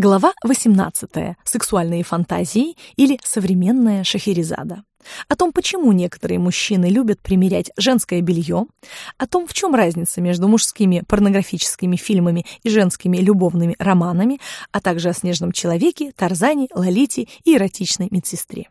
Глава 18. Сексуальные фантазии или современная шахерезада. О том, почему некоторые мужчины любят примерять женское белье, о том, в чем разница между мужскими порнографическими фильмами и женскими любовными романами, а также о снежном человеке, Тарзане, Лолите и эротичной медсестре.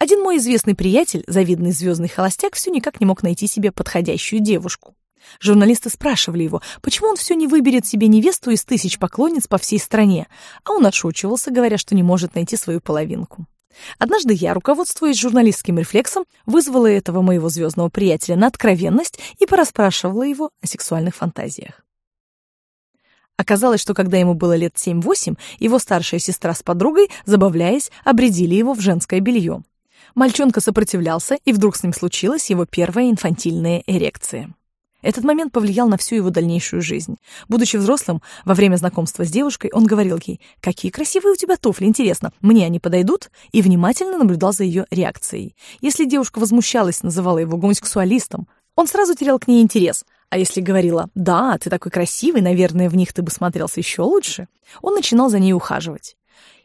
Один мой известный приятель, завидный звездный холостяк, все никак не мог найти себе подходящую девушку. Журналисты спрашивали его, почему он все не выберет себе невесту из тысяч поклонниц по всей стране, а он отшучивался, говоря, что не может найти свою половинку. Однажды я, руководствуясь журналистским рефлексом, вызвала этого моего звездного приятеля на откровенность и порасспрашивала его о сексуальных фантазиях. Оказалось, что когда ему было лет 7-8, его старшая сестра с подругой, забавляясь, обредили его в женское белье. Мальчонка сопротивлялся, и вдруг с ним случилась его первая инфантильная эрекция. Этот момент повлиял на всю его дальнейшую жизнь. Будучи взрослым, во время знакомства с девушкой, он говорил ей, «Какие красивые у тебя туфли, интересно, мне они подойдут?» и внимательно наблюдал за ее реакцией. Если девушка возмущалась, называла его гомосексуалистом, он сразу терял к ней интерес. А если говорила, «Да, ты такой красивый, наверное, в них ты бы смотрелся еще лучше», он начинал за ней ухаживать.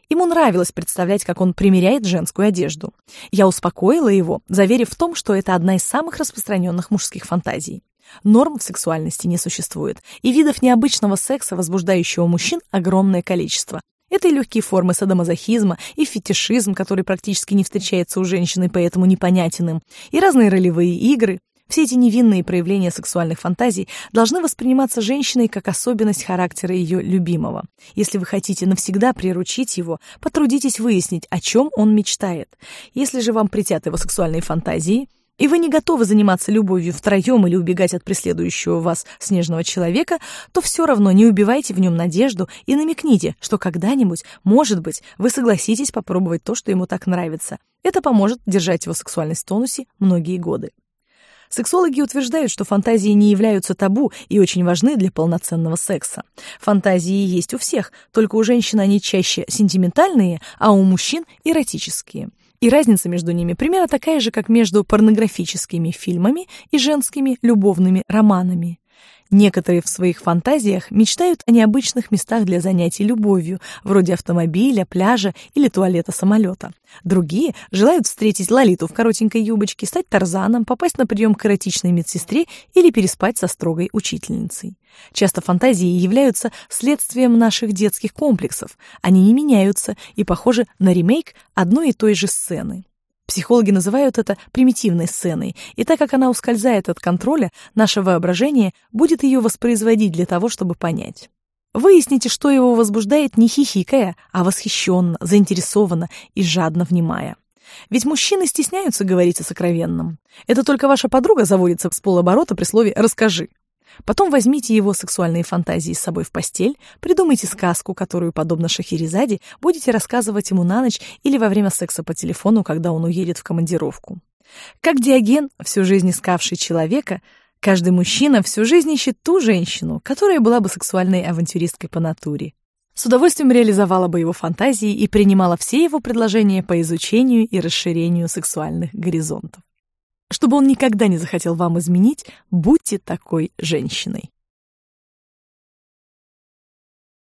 Ему нравилось представлять, как он примеряет женскую одежду. Я успокоила его, заверив в том, что это одна из самых распространенных мужских фантазий. Норм в сексуальности не существует, и видов необычного секса, возбуждающего мужчин, огромное количество. Это и легкие формы садомазохизма, и фетишизм, который практически не встречается у женщин и поэтому непонятен им, и разные ролевые игры. Все эти невинные проявления сексуальных фантазий должны восприниматься женщиной как особенность характера ее любимого. Если вы хотите навсегда приручить его, потрудитесь выяснить, о чем он мечтает. Если же вам притят его сексуальные фантазии – и вы не готовы заниматься любовью втроем или убегать от преследующего вас снежного человека, то все равно не убивайте в нем надежду и намекните, что когда-нибудь, может быть, вы согласитесь попробовать то, что ему так нравится. Это поможет держать его сексуальность в тонусе многие годы. Сексологи утверждают, что фантазии не являются табу и очень важны для полноценного секса. Фантазии есть у всех, только у женщин они чаще сентиментальные, а у мужчин – эротические. И разница между ними примерно такая же, как между порнографическими фильмами и женскими любовными романами. Некоторые в своих фантазиях мечтают о необычных местах для занятий любовью, вроде автомобиля, пляжа или туалета самолета. Другие желают встретить Лолиту в коротенькой юбочке, стать Тарзаном, попасть на прием к эротичной медсестре или переспать со строгой учительницей. Часто фантазии являются следствием наших детских комплексов. Они не меняются и похожи на ремейк одной и той же сцены. Психологи называют это примитивной сценой, и так как она ускользает от контроля, наше воображение будет ее воспроизводить для того, чтобы понять. Выясните, что его возбуждает не хихикая, а восхищенно, заинтересованно и жадно внимая. Ведь мужчины стесняются говорить о сокровенном. Это только ваша подруга заводится с полоборота при слове «расскажи». Потом возьмите его сексуальные фантазии с собой в постель, придумайте сказку, которую, подобно Шахерезаде, будете рассказывать ему на ночь или во время секса по телефону, когда он уедет в командировку. Как Диоген, всю жизнь искавший человека, каждый мужчина всю жизнь ищет ту женщину, которая была бы сексуальной авантюристкой по натуре. С удовольствием реализовала бы его фантазии и принимала все его предложения по изучению и расширению сексуальных горизонтов. Чтобы он никогда не захотел вам изменить, будьте такой женщиной.